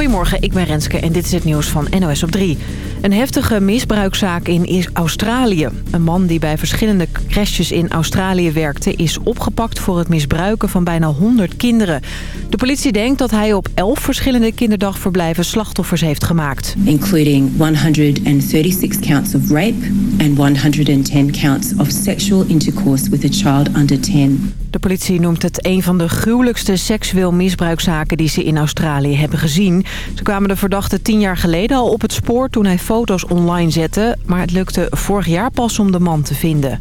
Goedemorgen, ik ben Renske en dit is het nieuws van NOS op 3. Een heftige misbruikzaak in Australië. Een man die bij verschillende crashes in Australië werkte... is opgepakt voor het misbruiken van bijna 100 kinderen. De politie denkt dat hij op 11 verschillende kinderdagverblijven slachtoffers heeft gemaakt. Including 136 counts of rape and 110 counts of sexual intercourse with a child under 10. De politie noemt het een van de gruwelijkste seksueel misbruikzaken die ze in Australië hebben gezien. Ze kwamen de verdachte tien jaar geleden al op het spoor toen hij foto's online zette. Maar het lukte vorig jaar pas om de man te vinden.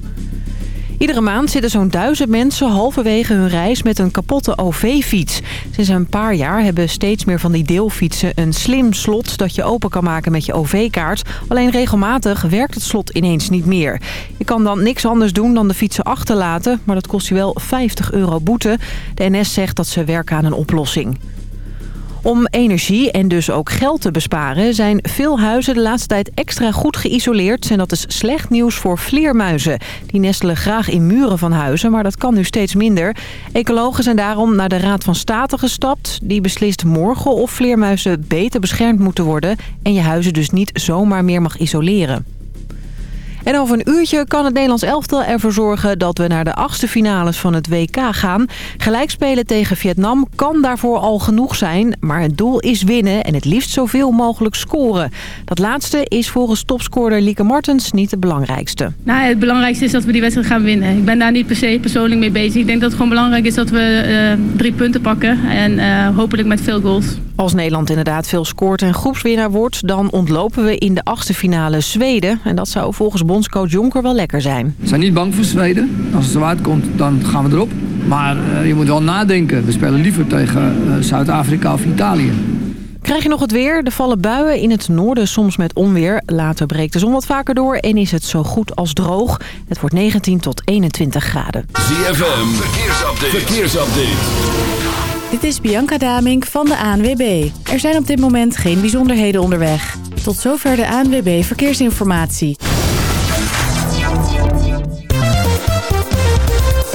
Iedere maand zitten zo'n duizend mensen halverwege hun reis met een kapotte OV-fiets. Sinds een paar jaar hebben steeds meer van die deelfietsen een slim slot dat je open kan maken met je OV-kaart. Alleen regelmatig werkt het slot ineens niet meer. Je kan dan niks anders doen dan de fietsen achterlaten, maar dat kost je wel 50 euro boete. De NS zegt dat ze werken aan een oplossing. Om energie en dus ook geld te besparen zijn veel huizen de laatste tijd extra goed geïsoleerd. En dat is slecht nieuws voor vleermuizen. Die nestelen graag in muren van huizen, maar dat kan nu steeds minder. Ecologen zijn daarom naar de Raad van State gestapt. Die beslist morgen of vleermuizen beter beschermd moeten worden... en je huizen dus niet zomaar meer mag isoleren. En over een uurtje kan het Nederlands elftal ervoor zorgen dat we naar de achtste finales van het WK gaan. Gelijk spelen tegen Vietnam kan daarvoor al genoeg zijn. Maar het doel is winnen en het liefst zoveel mogelijk scoren. Dat laatste is volgens topscorer Lieke Martens niet het belangrijkste. Nou, het belangrijkste is dat we die wedstrijd gaan winnen. Ik ben daar niet per se persoonlijk mee bezig. Ik denk dat het gewoon belangrijk is dat we uh, drie punten pakken. En uh, hopelijk met veel goals. Als Nederland inderdaad veel scoort en groepswinnaar wordt... dan ontlopen we in de achtste finale Zweden. En dat zou volgens bondscoach Jonker wel lekker zijn. We zijn niet bang voor Zweden. Als het zo uitkomt, dan gaan we erop. Maar uh, je moet wel nadenken. We spelen liever tegen uh, Zuid-Afrika of Italië. Krijg je nog het weer? Er vallen buien in het noorden, soms met onweer. Later breekt de zon wat vaker door en is het zo goed als droog. Het wordt 19 tot 21 graden. ZFM, verkeersupdate. verkeersupdate. Dit is Bianca Damink van de ANWB. Er zijn op dit moment geen bijzonderheden onderweg. Tot zover de ANWB Verkeersinformatie.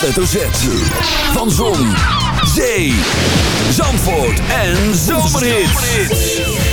Hoofdletter. Van Zon, Zee, Zandvoort en Zomerhits.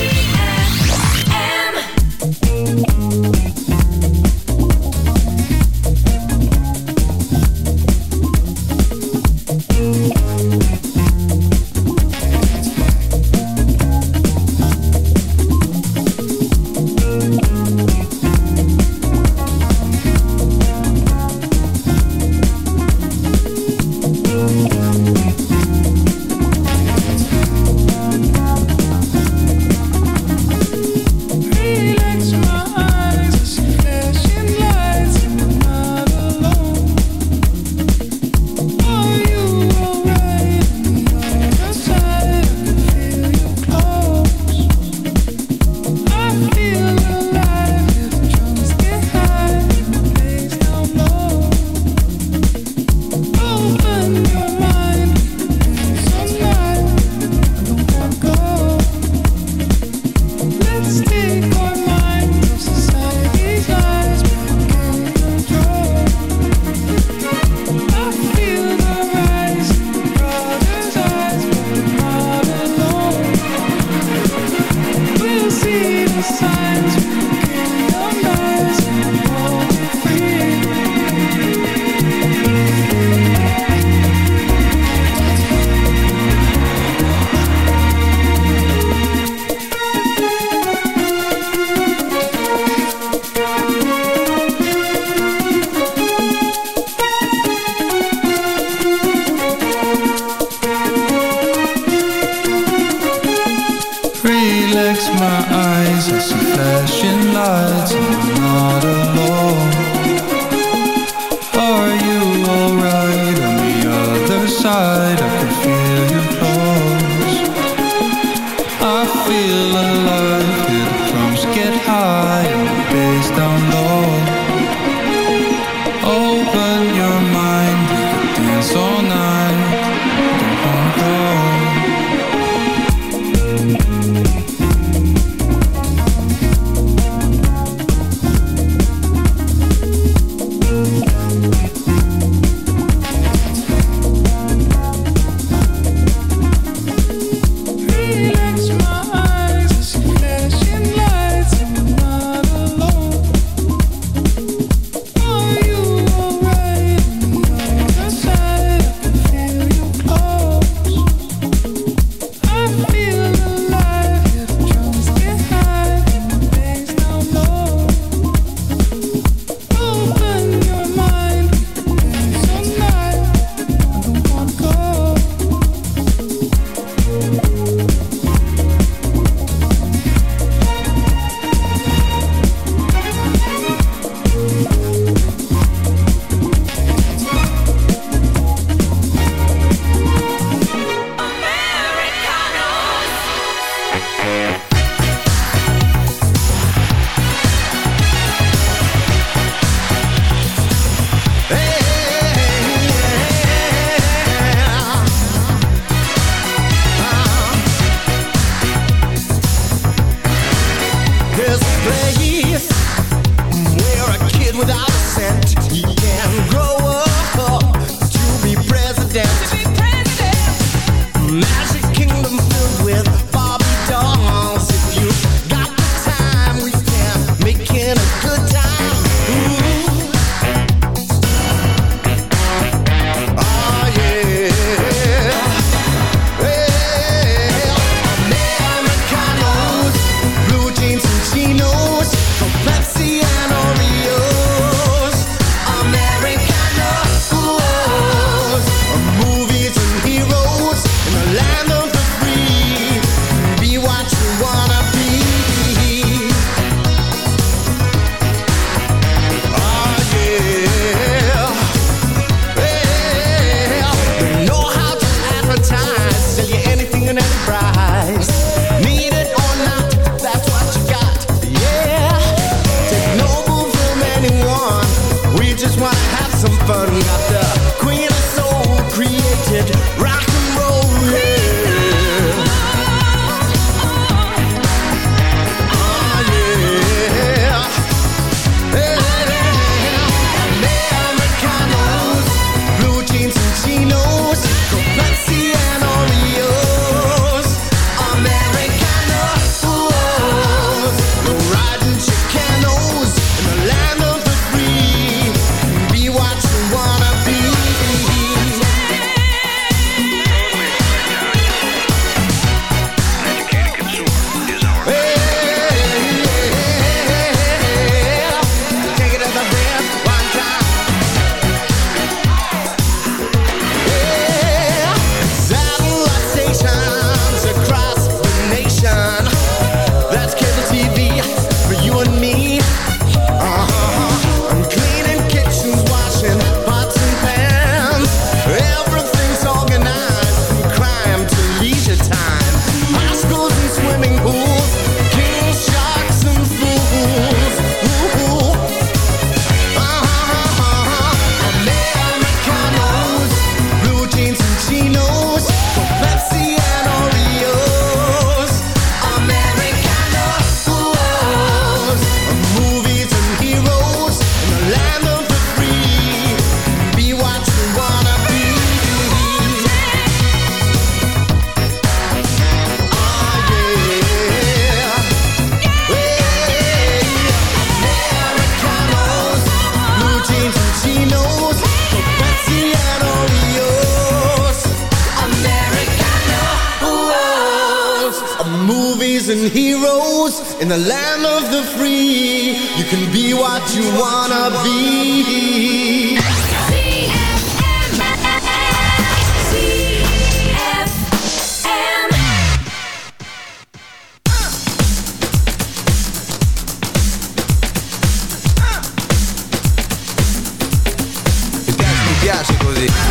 piace così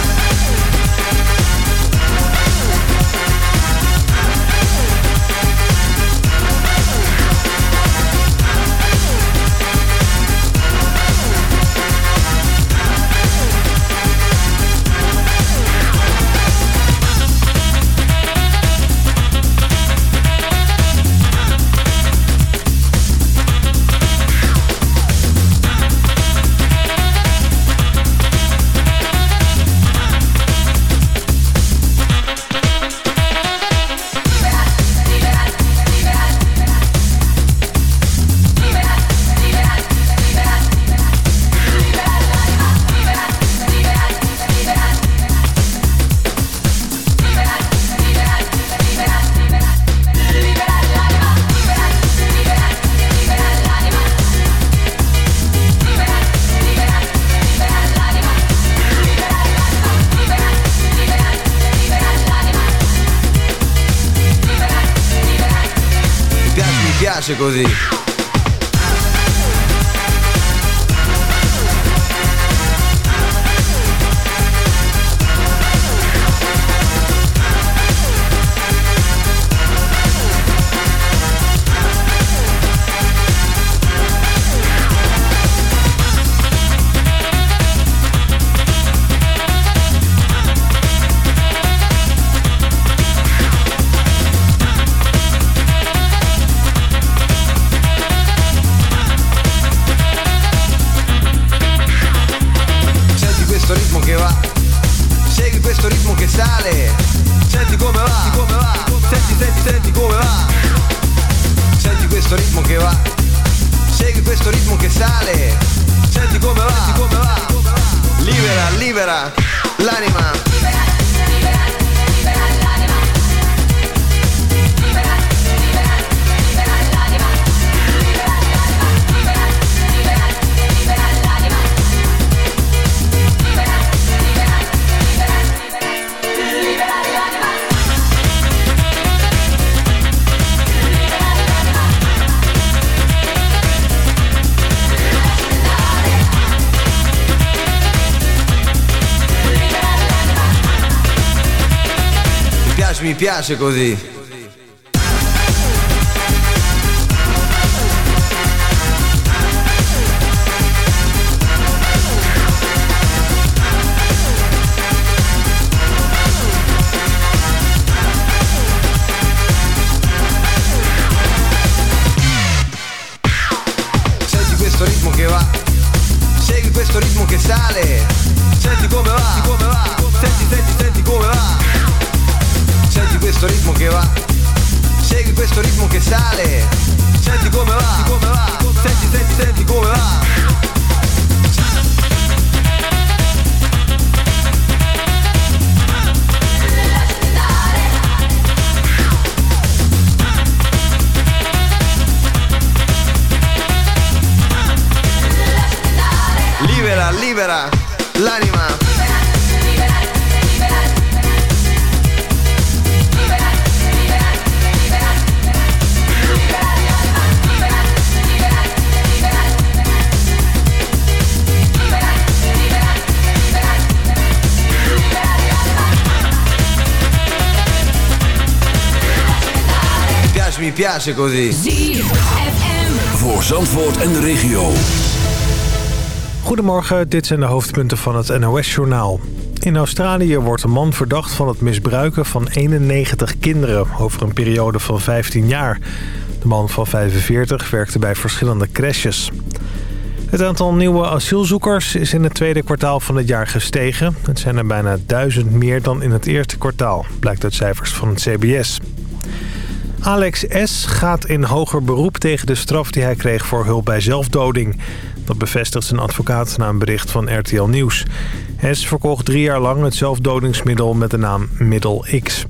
sale. Senti come va, come va. Libera, libera l'anima. piace così. Piace, così. Voor Zandvoort en de regio. Goedemorgen, dit zijn de hoofdpunten van het NOS-journaal. In Australië wordt een man verdacht van het misbruiken van 91 kinderen... over een periode van 15 jaar. De man van 45 werkte bij verschillende crèches. Het aantal nieuwe asielzoekers is in het tweede kwartaal van het jaar gestegen. Het zijn er bijna duizend meer dan in het eerste kwartaal, blijkt uit cijfers van het CBS. Alex S. gaat in hoger beroep tegen de straf die hij kreeg voor hulp bij zelfdoding. Dat bevestigt zijn advocaat na een bericht van RTL Nieuws. S. verkocht drie jaar lang het zelfdodingsmiddel met de naam Middel X.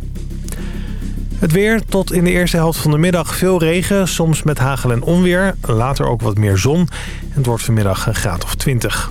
Het weer tot in de eerste helft van de middag veel regen, soms met hagel en onweer. Later ook wat meer zon. Het wordt vanmiddag een graad of 20.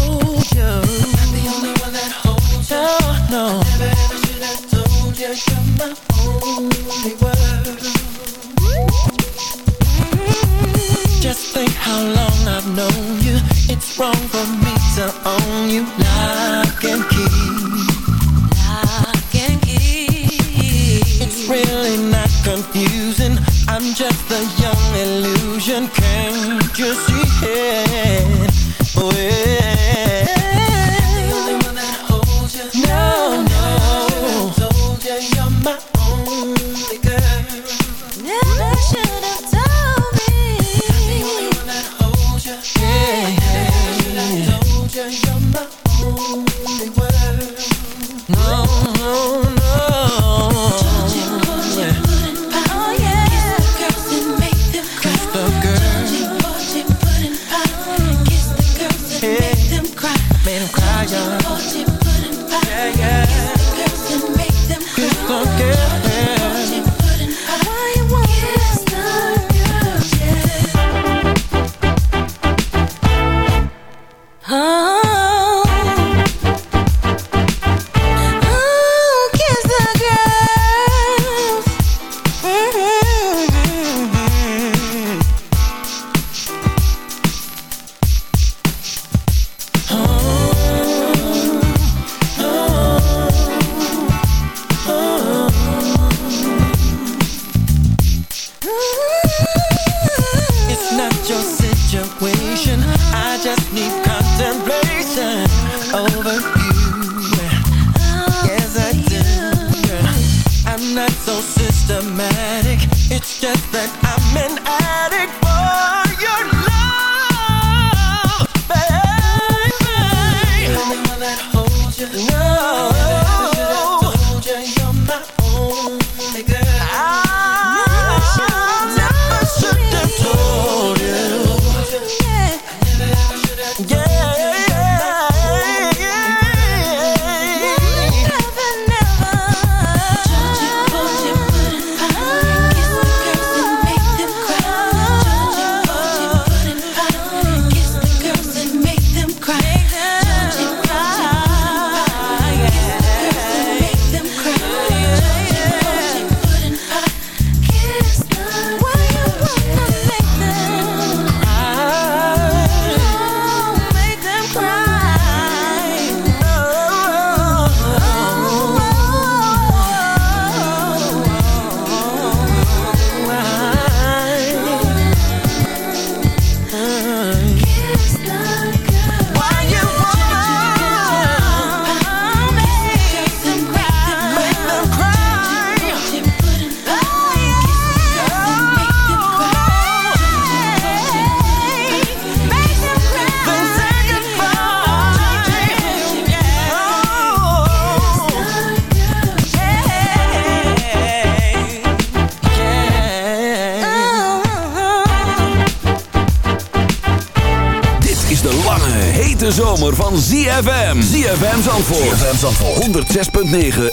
really not confusing. I'm just a young illusion. Can't you see it? Oh, 106.9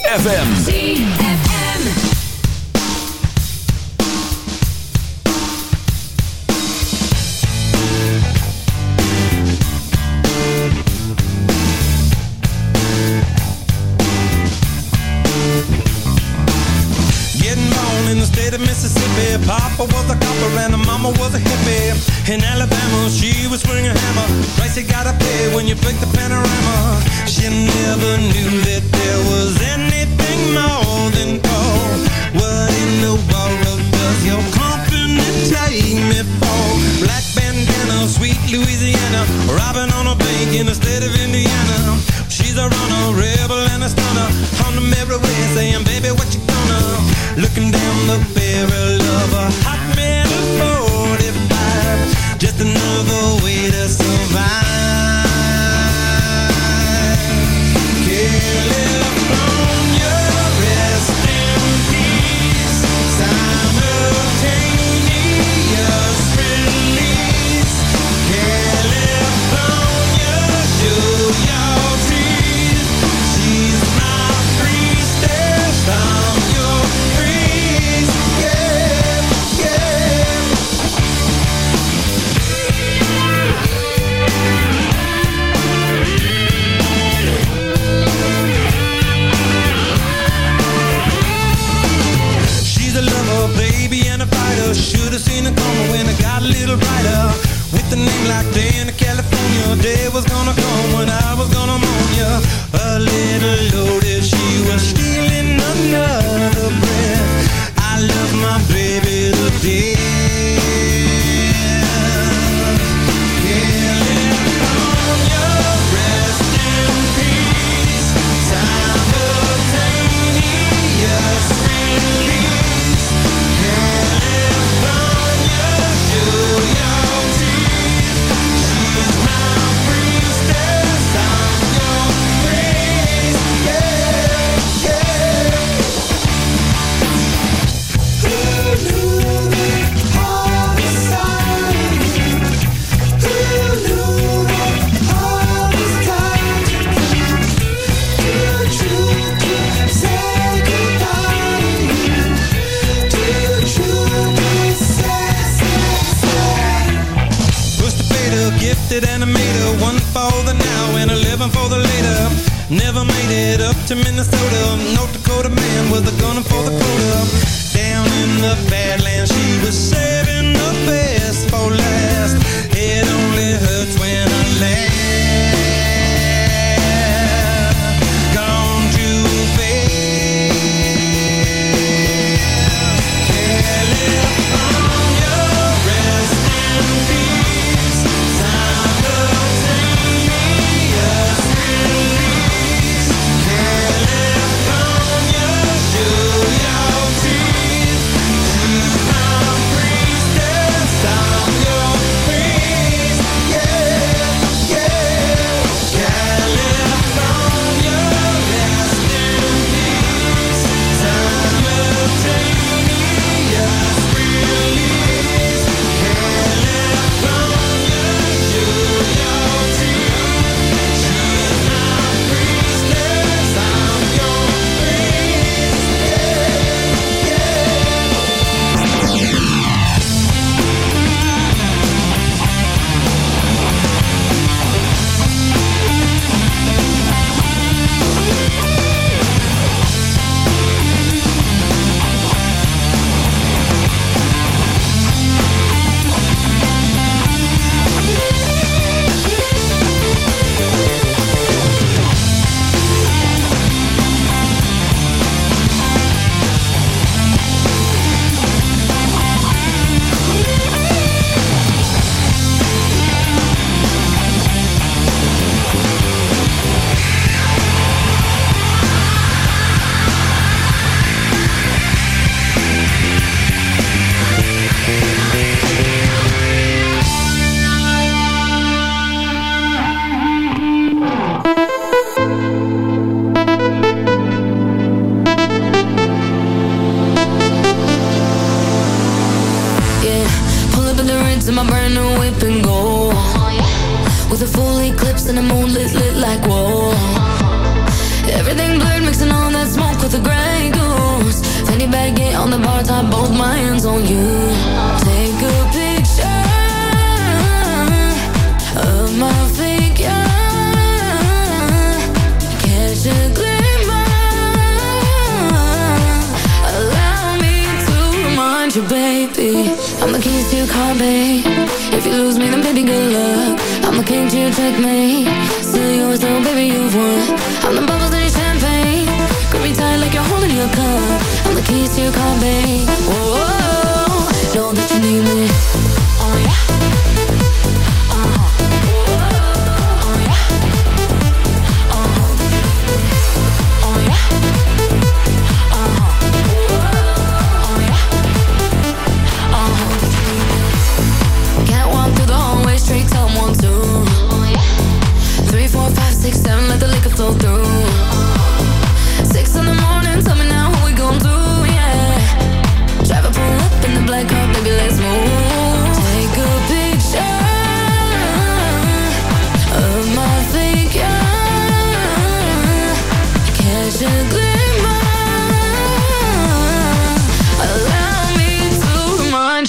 to minister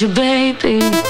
you, baby.